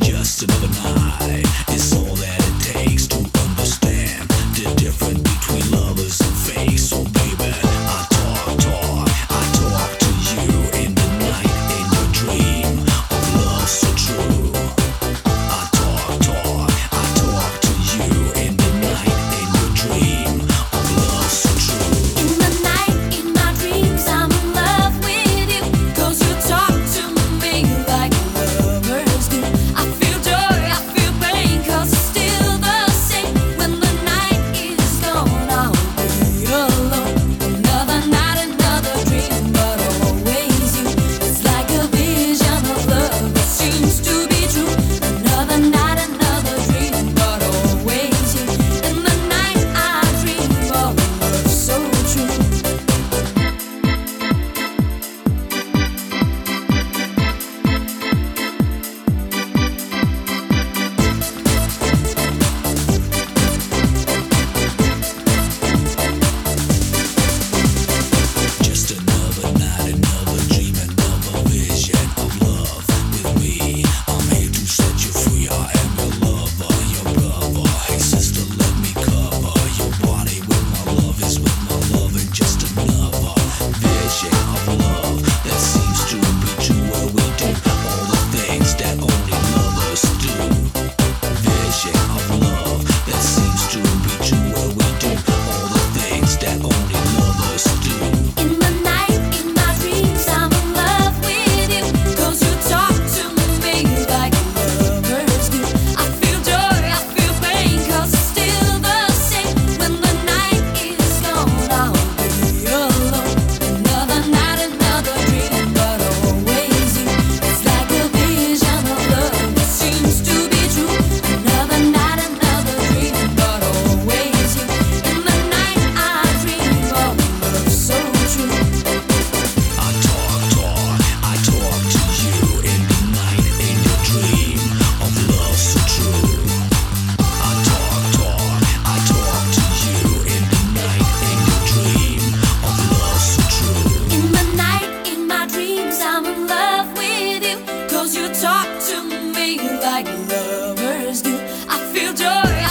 just another night. you like lovers do. I feel joy.